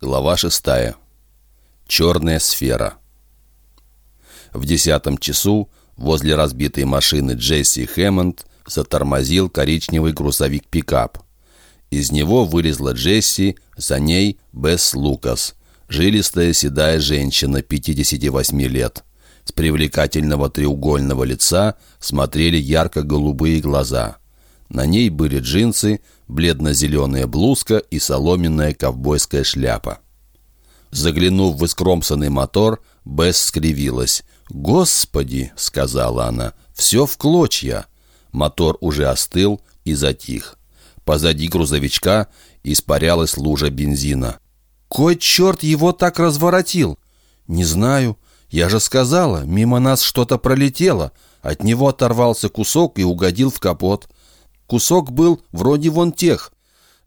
Глава шестая. Черная сфера. В десятом часу возле разбитой машины Джесси Хэммонд затормозил коричневый грузовик-пикап. Из него вылезла Джесси, за ней Бесс Лукас, жилистая седая женщина 58 лет. С привлекательного треугольного лица смотрели ярко-голубые глаза. На ней были джинсы, бледно-зеленая блузка и соломенная ковбойская шляпа. Заглянув в искромсанный мотор, Бесс скривилась. «Господи!» — сказала она. «Все в клочья!» Мотор уже остыл и затих. Позади грузовичка испарялась лужа бензина. «Кой черт его так разворотил?» «Не знаю. Я же сказала, мимо нас что-то пролетело. От него оторвался кусок и угодил в капот. Кусок был вроде вон тех.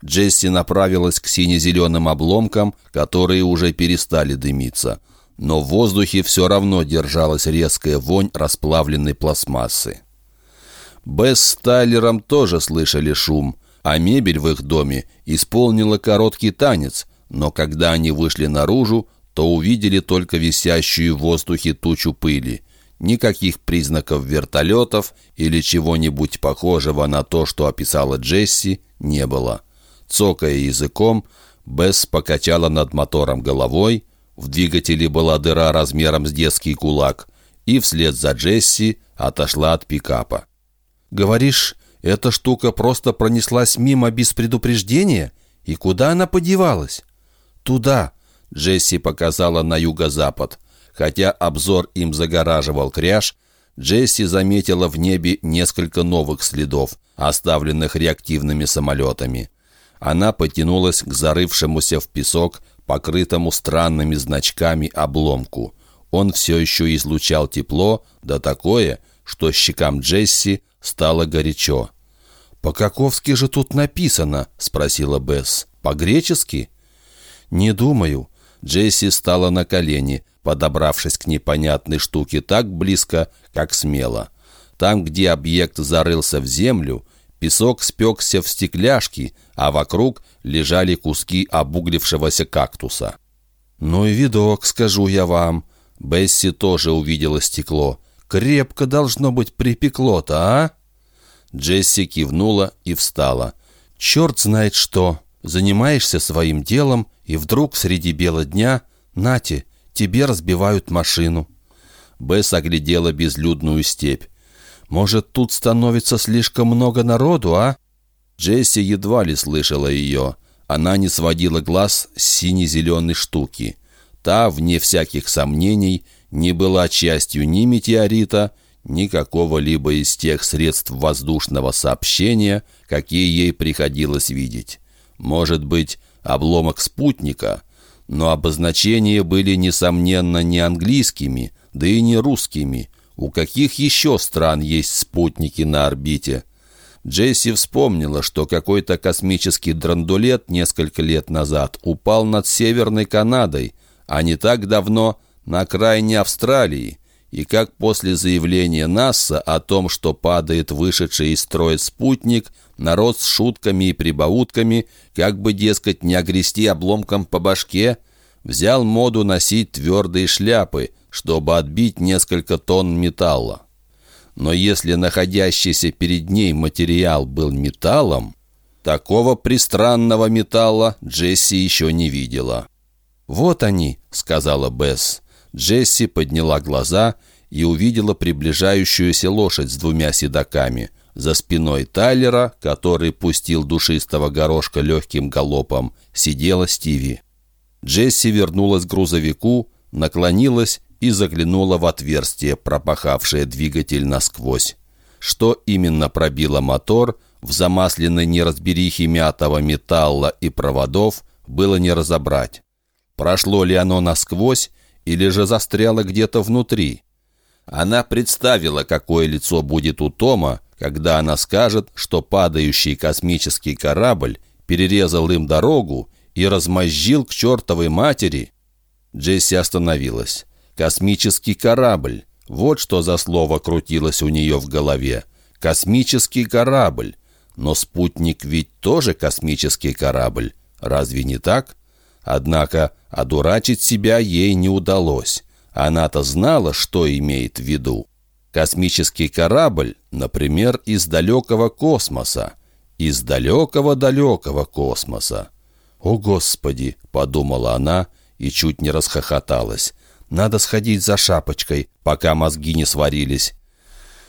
Джесси направилась к сине-зеленым обломкам, которые уже перестали дымиться. Но в воздухе все равно держалась резкая вонь расплавленной пластмассы. Бесс с Тайлером тоже слышали шум, а мебель в их доме исполнила короткий танец, но когда они вышли наружу, то увидели только висящую в воздухе тучу пыли – Никаких признаков вертолетов или чего-нибудь похожего на то, что описала Джесси, не было. Цокая языком, Бесс покачала над мотором головой, в двигателе была дыра размером с детский кулак, и вслед за Джесси отошла от пикапа. «Говоришь, эта штука просто пронеслась мимо без предупреждения? И куда она подевалась?» «Туда», — Джесси показала на юго-запад. Хотя обзор им загораживал кряж, Джесси заметила в небе несколько новых следов, оставленных реактивными самолетами. Она потянулась к зарывшемуся в песок, покрытому странными значками обломку. Он все еще излучал тепло, да такое, что щекам Джесси стало горячо. «По-каковски же тут написано?» — спросила Бесс. «По-гречески?» «Не думаю». Джесси стала на колени подобравшись к непонятной штуке так близко, как смело. Там, где объект зарылся в землю, песок спекся в стекляшки, а вокруг лежали куски обуглившегося кактуса. «Ну и видок, скажу я вам». Бесси тоже увидела стекло. «Крепко должно быть припекло-то, а?» Джесси кивнула и встала. «Черт знает что! Занимаешься своим делом, и вдруг среди бела дня, нате, тебе разбивают машину». Бесс оглядела безлюдную степь. «Может, тут становится слишком много народу, а?» Джесси едва ли слышала ее. Она не сводила глаз с сине-зеленой штуки. Та, вне всяких сомнений, не была частью ни метеорита, ни какого-либо из тех средств воздушного сообщения, какие ей приходилось видеть. Может быть, обломок спутника — но обозначения были, несомненно, не английскими, да и не русскими. У каких еще стран есть спутники на орбите? Джесси вспомнила, что какой-то космический драндулет несколько лет назад упал над Северной Канадой, а не так давно на окраине Австралии, и как после заявления НАСА о том, что падает вышедший из строя спутник, народ с шутками и прибаутками, как бы, дескать, не огрести обломком по башке, взял моду носить твердые шляпы, чтобы отбить несколько тонн металла. Но если находящийся перед ней материал был металлом, такого пристранного металла Джесси еще не видела. «Вот они», — сказала Бесс. Джесси подняла глаза и увидела приближающуюся лошадь с двумя седаками — за спиной Тайлера, который пустил душистого горошка легким галопом, сидела Стиви. Джесси вернулась к грузовику, наклонилась и заглянула в отверстие, пропахавшее двигатель насквозь. Что именно пробило мотор, в замасленной неразберихе мятого металла и проводов, было не разобрать. Прошло ли оно насквозь, или же застряло где-то внутри? Она представила, какое лицо будет у Тома, когда она скажет, что падающий космический корабль перерезал им дорогу и размозжил к чертовой матери. Джесси остановилась. «Космический корабль». Вот что за слово крутилось у нее в голове. «Космический корабль». Но спутник ведь тоже космический корабль. Разве не так? Однако одурачить себя ей не удалось. Она-то знала, что имеет в виду. Космический корабль, например, из далекого космоса. Из далекого-далекого космоса. «О, Господи!» — подумала она и чуть не расхохоталась. «Надо сходить за шапочкой, пока мозги не сварились».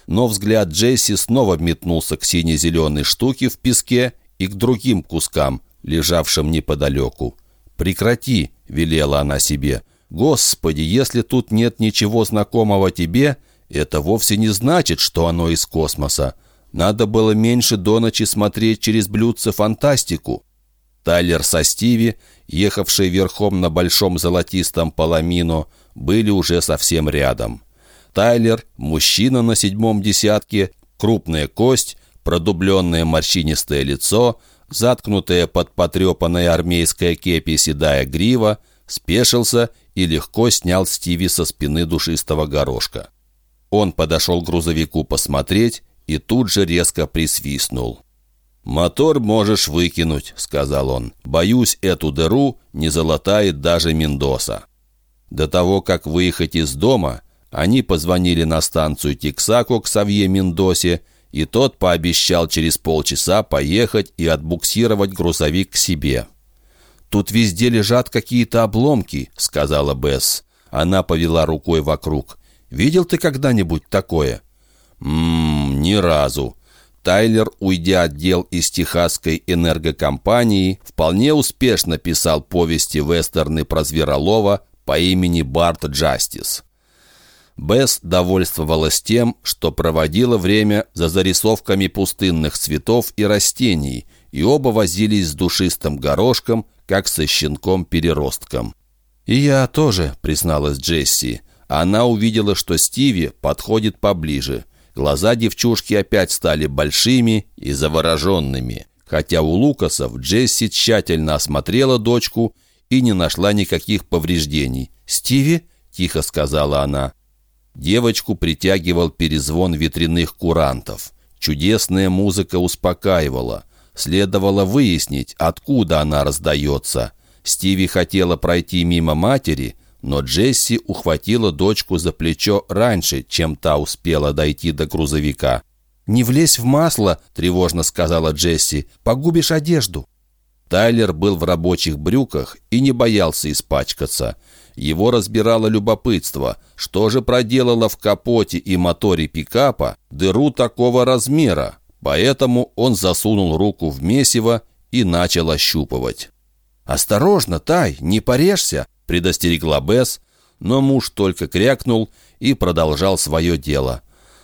Но взгляд Джесси снова метнулся к сине-зеленой штуке в песке и к другим кускам, лежавшим неподалеку. «Прекрати!» — велела она себе. «Господи, если тут нет ничего знакомого тебе, это вовсе не значит, что оно из космоса. Надо было меньше до ночи смотреть через блюдце фантастику». Тайлер со Стиви, ехавшие верхом на большом золотистом паламино, были уже совсем рядом. Тайлер, мужчина на седьмом десятке, крупная кость, продубленное морщинистое лицо, заткнутая под потрепанной армейской кепи седая грива, спешился и легко снял Стиви со спины душистого горошка. Он подошел к грузовику посмотреть и тут же резко присвистнул. «Мотор можешь выкинуть», — сказал он. «Боюсь, эту дыру не залатает даже Мендоса». До того, как выехать из дома, они позвонили на станцию Тиксако к Савье Мендосе, и тот пообещал через полчаса поехать и отбуксировать грузовик к себе. «Тут везде лежат какие-то обломки», — сказала Бесс. Она повела рукой вокруг. «Видел ты когда-нибудь такое?» «Ммм, ни разу», Тайлер, уйдя от дел из техасской энергокомпании, вполне успешно писал повести-вестерны про Зверолова по имени Барт Джастис. Бесс довольствовалась тем, что проводила время за зарисовками пустынных цветов и растений, и оба возились с душистым горошком, как со щенком-переростком. «И я тоже», — призналась Джесси. Она увидела, что Стиви подходит поближе — Глаза девчушки опять стали большими и завороженными, хотя у Лукасов Джесси тщательно осмотрела дочку и не нашла никаких повреждений. «Стиви?» — тихо сказала она. Девочку притягивал перезвон ветряных курантов. Чудесная музыка успокаивала. Следовало выяснить, откуда она раздается. Стиви хотела пройти мимо матери, но Джесси ухватила дочку за плечо раньше, чем та успела дойти до грузовика. «Не влезь в масло», — тревожно сказала Джесси, — «погубишь одежду». Тайлер был в рабочих брюках и не боялся испачкаться. Его разбирало любопытство, что же проделало в капоте и моторе пикапа дыру такого размера, поэтому он засунул руку в месиво и начал ощупывать. «Осторожно, Тай, не порежься!» предостерегла Бесс, но муж только крякнул и продолжал свое дело.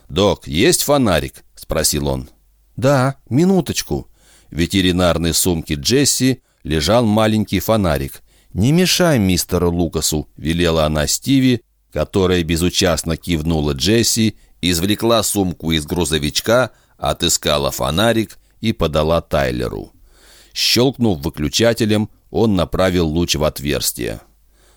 «Док, есть фонарик?» — спросил он. «Да, минуточку». В ветеринарной сумке Джесси лежал маленький фонарик. «Не мешай мистеру Лукасу», — велела она Стиви, которая безучастно кивнула Джесси, извлекла сумку из грузовичка, отыскала фонарик и подала Тайлеру. Щелкнув выключателем, он направил луч в отверстие.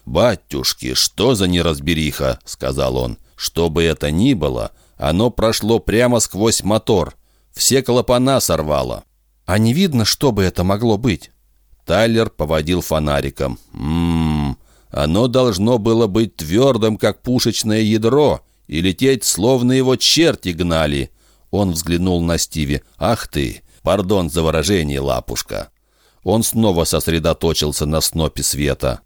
«Батюшки, что за неразбериха?» — сказал он. «Что бы это ни было, оно прошло прямо сквозь мотор. Все клапана сорвало». «А не видно, что бы это могло быть?» Тайлер поводил фонариком. «Ммм, оно должно было быть твердым, как пушечное ядро, и лететь, словно его черти гнали». Он взглянул на Стиви. «Ах ты! Пардон за выражение, лапушка!» Он снова сосредоточился на снопе света.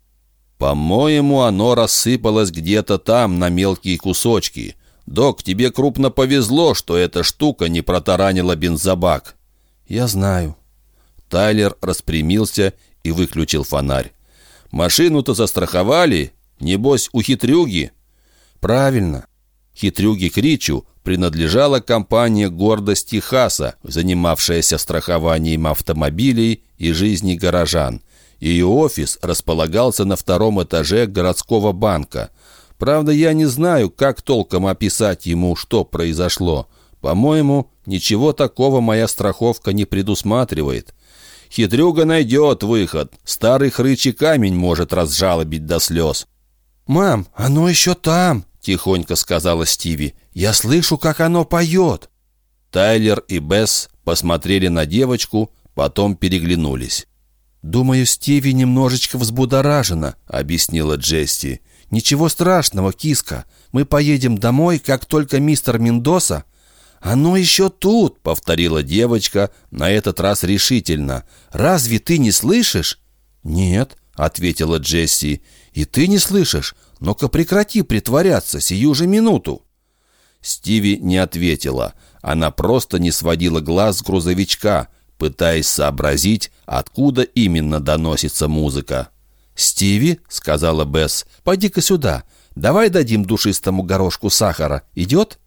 «По-моему, оно рассыпалось где-то там на мелкие кусочки. Док, тебе крупно повезло, что эта штука не протаранила бензобак». «Я знаю». Тайлер распрямился и выключил фонарь. «Машину-то застраховали? Небось, у хитрюги?» «Правильно. Хитрюги Кричу принадлежала компания «Гордость Техаса», занимавшаяся страхованием автомобилей и жизни горожан. Ее офис располагался на втором этаже городского банка. Правда, я не знаю, как толком описать ему, что произошло. По-моему, ничего такого моя страховка не предусматривает. Хитрюга найдет выход. Старый хрычий камень может разжалобить до слез. «Мам, оно еще там!» — тихонько сказала Стиви. «Я слышу, как оно поет!» Тайлер и Бесс посмотрели на девочку, потом переглянулись. «Думаю, Стиви немножечко взбудоражена», — объяснила Джесси. «Ничего страшного, киска. Мы поедем домой, как только мистер Мендоса...» «Оно еще тут», — повторила девочка, на этот раз решительно. «Разве ты не слышишь?» «Нет», — ответила Джесси. «И ты не слышишь? Ну-ка прекрати притворяться сию же минуту». Стиви не ответила. Она просто не сводила глаз с грузовичка, пытаясь сообразить, откуда именно доносится музыка. «Стиви», — сказала Бесс, — «поди-ка сюда. Давай дадим душистому горошку сахара. Идет?»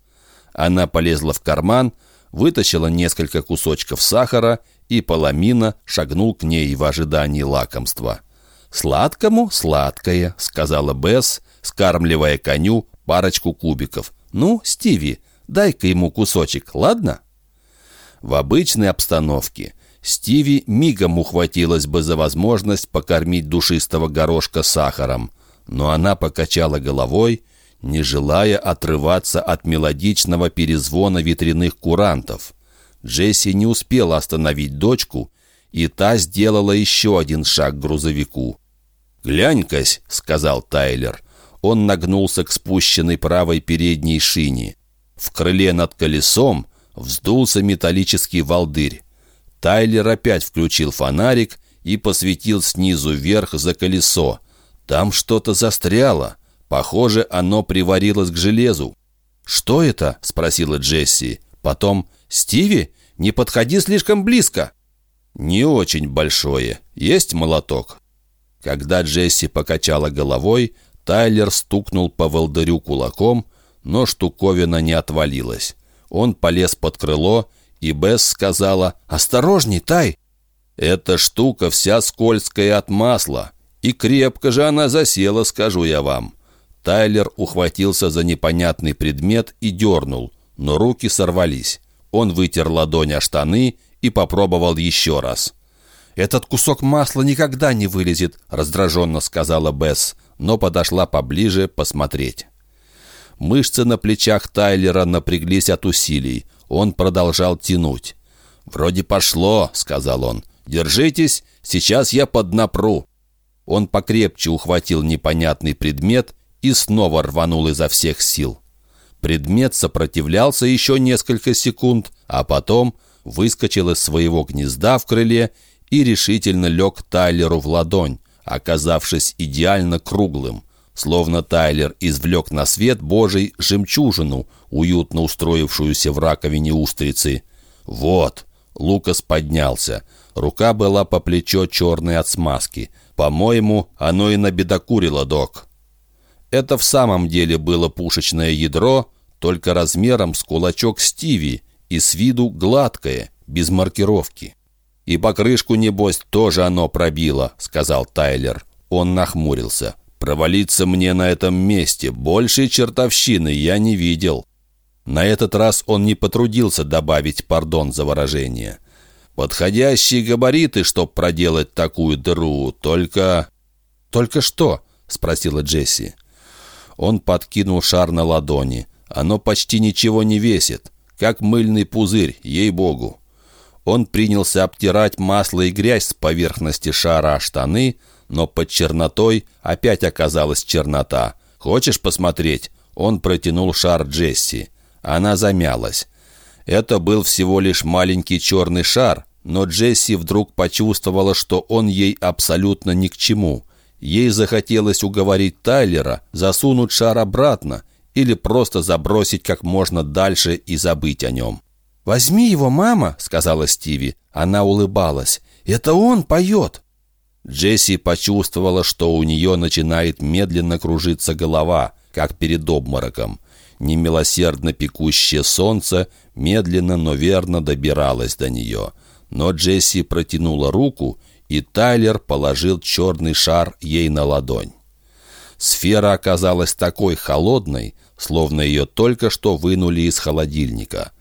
Она полезла в карман, вытащила несколько кусочков сахара, и Паламина шагнул к ней в ожидании лакомства. «Сладкому сладкое», — сказала Бесс, скармливая коню парочку кубиков. «Ну, Стиви, дай-ка ему кусочек, ладно?» В обычной обстановке Стиви мигом ухватилась бы за возможность покормить душистого горошка сахаром, но она покачала головой, не желая отрываться от мелодичного перезвона ветряных курантов. Джесси не успела остановить дочку, и та сделала еще один шаг к грузовику. «Глянь-кась», — сказал Тайлер. Он нагнулся к спущенной правой передней шине. В крыле над колесом вздулся металлический волдырь. Тайлер опять включил фонарик и посветил снизу вверх за колесо. Там что-то застряло. Похоже, оно приварилось к железу. «Что это?» — спросила Джесси. Потом «Стиви, не подходи слишком близко». «Не очень большое. Есть молоток?» Когда Джесси покачала головой, Тайлер стукнул по волдырю кулаком, но штуковина не отвалилась. Он полез под крыло, и Бесс сказала «Осторожней, Тай!» «Эта штука вся скользкая от масла, и крепко же она засела, скажу я вам». Тайлер ухватился за непонятный предмет и дернул, но руки сорвались. Он вытер ладонь о штаны и попробовал еще раз. «Этот кусок масла никогда не вылезет», — раздраженно сказала Бесс, но подошла поближе посмотреть. Мышцы на плечах Тайлера напряглись от усилий. Он продолжал тянуть. «Вроде пошло», — сказал он. «Держитесь, сейчас я поднапру». Он покрепче ухватил непонятный предмет и снова рванул изо всех сил. Предмет сопротивлялся еще несколько секунд, а потом выскочил из своего гнезда в крыле и решительно лег Тайлеру в ладонь, оказавшись идеально круглым. Словно Тайлер извлек на свет Божий жемчужину, уютно устроившуюся в раковине устрицы. «Вот!» Лукас поднялся. Рука была по плечо черной от смазки. «По-моему, оно и набедокурило, док». Это в самом деле было пушечное ядро, только размером с кулачок Стиви и с виду гладкое, без маркировки. «И покрышку, небось, тоже оно пробило», — сказал Тайлер. Он нахмурился. «Провалиться мне на этом месте. Большей чертовщины я не видел». На этот раз он не потрудился добавить пардон за выражение. «Подходящие габариты, чтоб проделать такую дыру, только...» «Только что?» — спросила Джесси. Он подкинул шар на ладони. Оно почти ничего не весит, как мыльный пузырь, ей-богу. Он принялся обтирать масло и грязь с поверхности шара штаны, но под чернотой опять оказалась чернота. «Хочешь посмотреть?» Он протянул шар Джесси. Она замялась. Это был всего лишь маленький черный шар, но Джесси вдруг почувствовала, что он ей абсолютно ни к чему. Ей захотелось уговорить Тайлера засунуть шар обратно или просто забросить как можно дальше и забыть о нем. «Возьми его, мама», — сказала Стиви. Она улыбалась. «Это он поет». Джесси почувствовала, что у нее начинает медленно кружиться голова, как перед обмороком. Немилосердно пекущее солнце медленно, но верно добиралось до нее. Но Джесси протянула руку и Тайлер положил черный шар ей на ладонь. Сфера оказалась такой холодной, словно ее только что вынули из холодильника.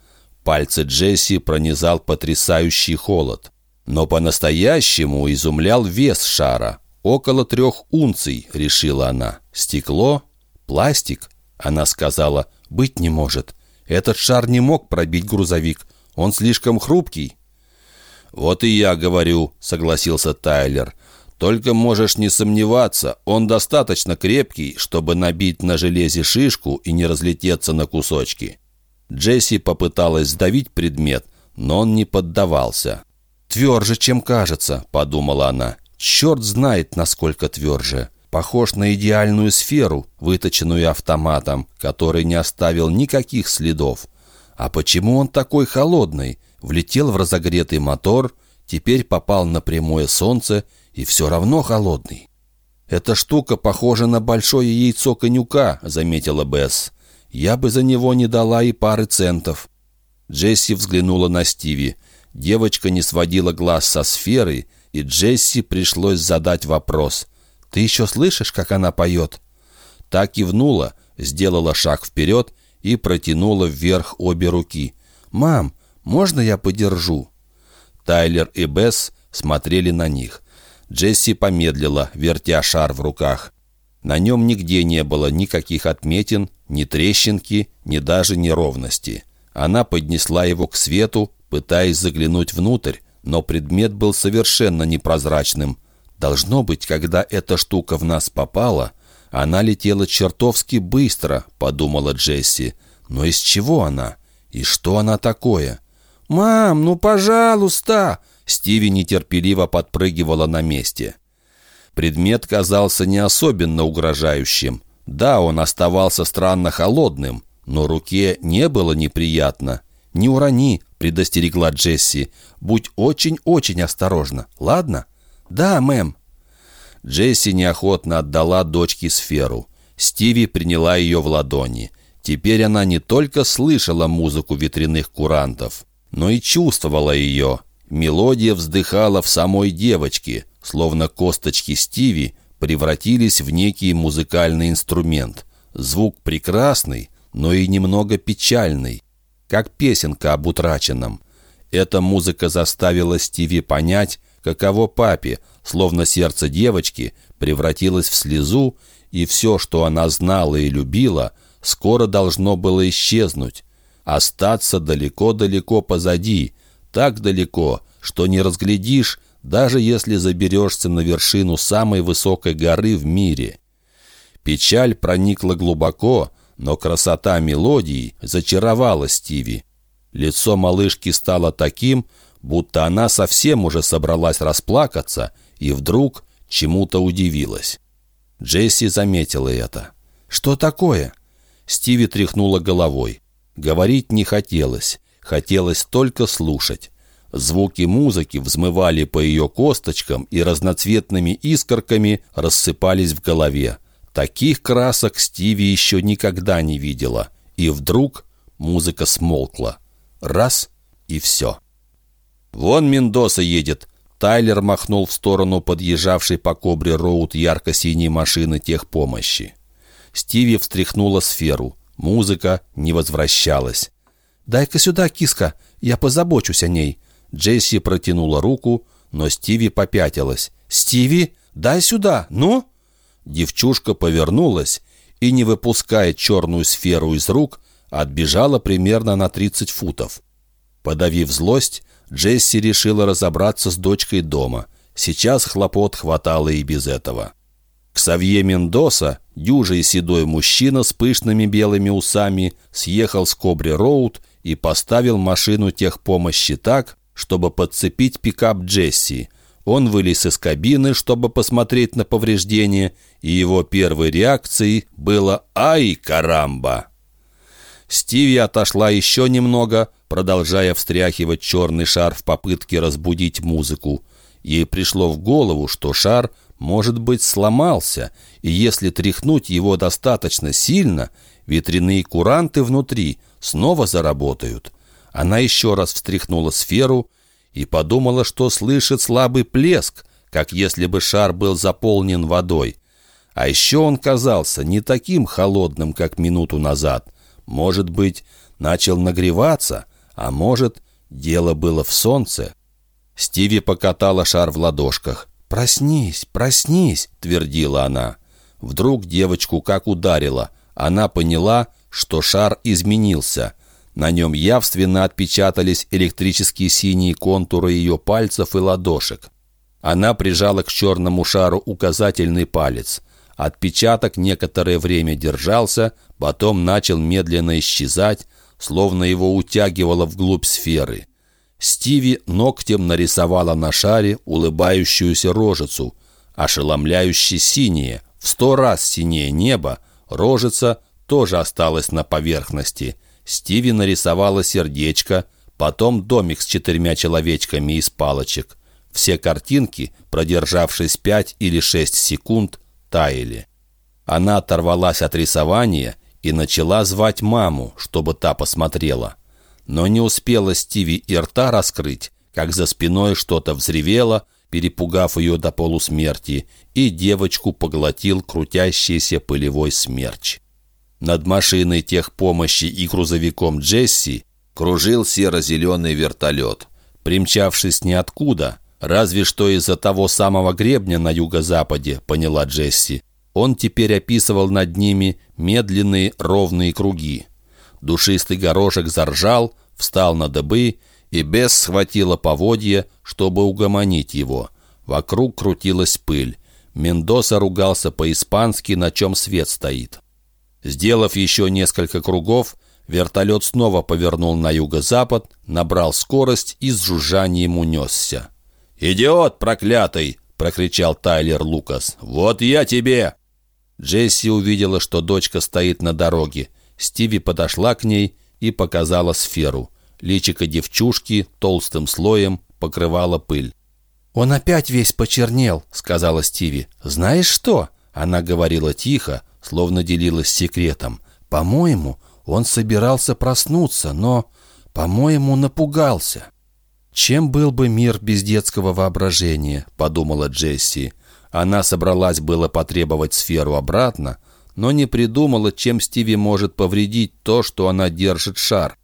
Пальцы Джесси пронизал потрясающий холод. Но по-настоящему изумлял вес шара. «Около трех унций», — решила она. «Стекло? Пластик?» Она сказала, «Быть не может. Этот шар не мог пробить грузовик. Он слишком хрупкий». «Вот и я говорю», — согласился Тайлер. «Только можешь не сомневаться, он достаточно крепкий, чтобы набить на железе шишку и не разлететься на кусочки». Джесси попыталась сдавить предмет, но он не поддавался. «Тверже, чем кажется», — подумала она. «Черт знает, насколько тверже. Похож на идеальную сферу, выточенную автоматом, который не оставил никаких следов. А почему он такой холодный? Влетел в разогретый мотор, теперь попал на прямое солнце и все равно холодный. «Эта штука похожа на большое яйцо конюка», — заметила Бесс. «Я бы за него не дала и пары центов». Джесси взглянула на Стиви. Девочка не сводила глаз со сферы, и Джесси пришлось задать вопрос. «Ты еще слышишь, как она поет?» Та кивнула, сделала шаг вперед и протянула вверх обе руки. «Мам, можно я подержу?» Тайлер и Бесс смотрели на них. Джесси помедлила, вертя шар в руках. На нем нигде не было никаких отметин, ни трещинки, ни даже неровности. Она поднесла его к свету, пытаясь заглянуть внутрь, но предмет был совершенно непрозрачным. Должно быть, когда эта штука в нас попала, она летела чертовски быстро, подумала Джесси. Но из чего она? И что она такое? «Мам, ну пожалуйста!» Стиви нетерпеливо подпрыгивала на месте. Предмет казался не особенно угрожающим. Да, он оставался странно холодным, но руке не было неприятно. «Не урони», — предостерегла Джесси. «Будь очень-очень осторожна, ладно?» «Да, мэм». Джесси неохотно отдала дочке сферу. Стиви приняла ее в ладони. Теперь она не только слышала музыку ветряных курантов, но и чувствовала ее. Мелодия вздыхала в самой девочке, словно косточки Стиви превратились в некий музыкальный инструмент. Звук прекрасный, но и немного печальный, как песенка об утраченном. Эта музыка заставила Стиви понять, каково папе, словно сердце девочки превратилось в слезу, и все, что она знала и любила, скоро должно было исчезнуть, остаться далеко-далеко позади, так далеко, что не разглядишь, даже если заберешься на вершину самой высокой горы в мире. Печаль проникла глубоко, но красота мелодии зачаровала Стиви. Лицо малышки стало таким, будто она совсем уже собралась расплакаться и вдруг чему-то удивилась. Джесси заметила это. «Что такое?» Стиви тряхнула головой. Говорить не хотелось, хотелось только слушать. Звуки музыки взмывали по ее косточкам и разноцветными искорками рассыпались в голове. Таких красок Стиви еще никогда не видела. И вдруг музыка смолкла. Раз — и все. «Вон Мендоса едет!» Тайлер махнул в сторону подъезжавшей по Кобре Роуд ярко-синей машины техпомощи. Стиви встряхнула сферу. Музыка не возвращалась. «Дай-ка сюда, киска, я позабочусь о ней». Джесси протянула руку, но Стиви попятилась. «Стиви, дай сюда, ну!» Девчушка повернулась и, не выпуская черную сферу из рук, отбежала примерно на 30 футов. Подавив злость, Джесси решила разобраться с дочкой дома. Сейчас хлопот хватало и без этого. Ксавье Мендоса, дюжий седой мужчина с пышными белыми усами, съехал с Кобри-Роуд и поставил машину техпомощи так, чтобы подцепить пикап Джесси. Он вылез из кабины, чтобы посмотреть на повреждения, и его первой реакцией было «Ай, карамба!». Стиви отошла еще немного, продолжая встряхивать черный шар в попытке разбудить музыку. Ей пришло в голову, что шар — может быть, сломался, и если тряхнуть его достаточно сильно, ветряные куранты внутри снова заработают. Она еще раз встряхнула сферу и подумала, что слышит слабый плеск, как если бы шар был заполнен водой. А еще он казался не таким холодным, как минуту назад. Может быть, начал нагреваться, а может, дело было в солнце. Стиви покатала шар в ладошках. «Проснись, проснись!» — твердила она. Вдруг девочку как ударило. Она поняла, что шар изменился. На нем явственно отпечатались электрические синие контуры ее пальцев и ладошек. Она прижала к черному шару указательный палец. Отпечаток некоторое время держался, потом начал медленно исчезать, словно его утягивало вглубь сферы. Стиви ногтем нарисовала на шаре улыбающуюся рожицу, ошеломляюще синее, в сто раз синее небо, рожица тоже осталась на поверхности – Стиви нарисовала сердечко, потом домик с четырьмя человечками из палочек. Все картинки, продержавшись пять или шесть секунд, таяли. Она оторвалась от рисования и начала звать маму, чтобы та посмотрела. Но не успела Стиви и рта раскрыть, как за спиной что-то взревело, перепугав ее до полусмерти, и девочку поглотил крутящийся пылевой смерч. Над машиной техпомощи и грузовиком Джесси кружил серо-зеленый вертолет. Примчавшись ниоткуда, разве что из-за того самого гребня на юго-западе, поняла Джесси, он теперь описывал над ними медленные ровные круги. Душистый горошек заржал, встал на дыбы, и Бесс схватила поводье, чтобы угомонить его. Вокруг крутилась пыль. Мендоса ругался по-испански, на чем свет стоит. Сделав еще несколько кругов, вертолет снова повернул на юго-запад, набрал скорость и с жужжанием унесся. «Идиот проклятый!» — прокричал Тайлер Лукас. «Вот я тебе!» Джесси увидела, что дочка стоит на дороге. Стиви подошла к ней и показала сферу. Личико девчушки толстым слоем покрывала пыль. «Он опять весь почернел», — сказала Стиви. «Знаешь что?» Она говорила тихо, словно делилась секретом. «По-моему, он собирался проснуться, но, по-моему, напугался». «Чем был бы мир без детского воображения?» — подумала Джесси. Она собралась было потребовать сферу обратно, но не придумала, чем Стиви может повредить то, что она держит шар.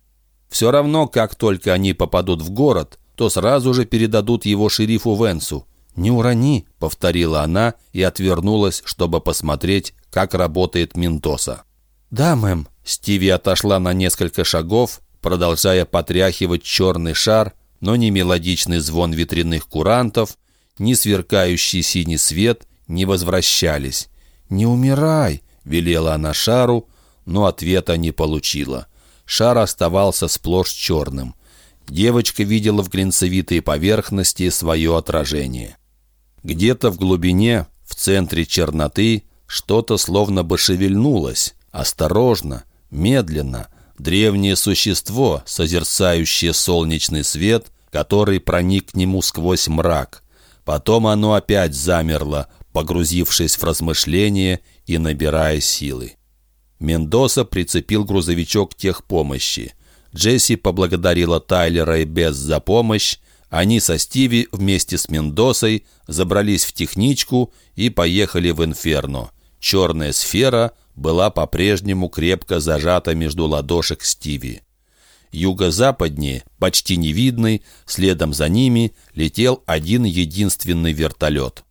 Все равно, как только они попадут в город, то сразу же передадут его шерифу Венсу. «Не урони», — повторила она и отвернулась, чтобы посмотреть, как работает Ментоса. «Да, мэм». Стиви отошла на несколько шагов, продолжая потряхивать черный шар, но ни мелодичный звон ветряных курантов, ни сверкающий синий свет не возвращались. «Не умирай», — велела она шару, но ответа не получила. Шар оставался сплошь черным. Девочка видела в глинцевитой поверхности свое отражение. Где-то в глубине, в центре черноты, что-то словно бы шевельнулось. Осторожно, медленно. Древнее существо, созерцающее солнечный свет, который проник к нему сквозь мрак. Потом оно опять замерло, погрузившись в размышления и набирая силы. Мендоса прицепил грузовичок техпомощи. Джесси поблагодарила Тайлера и Бесс за помощь, они со Стиви вместе с Мендосой забрались в техничку и поехали в Инферно. Черная сфера была по-прежнему крепко зажата между ладошек Стиви. Юго-западнее, почти невидный, следом за ними летел один единственный вертолет.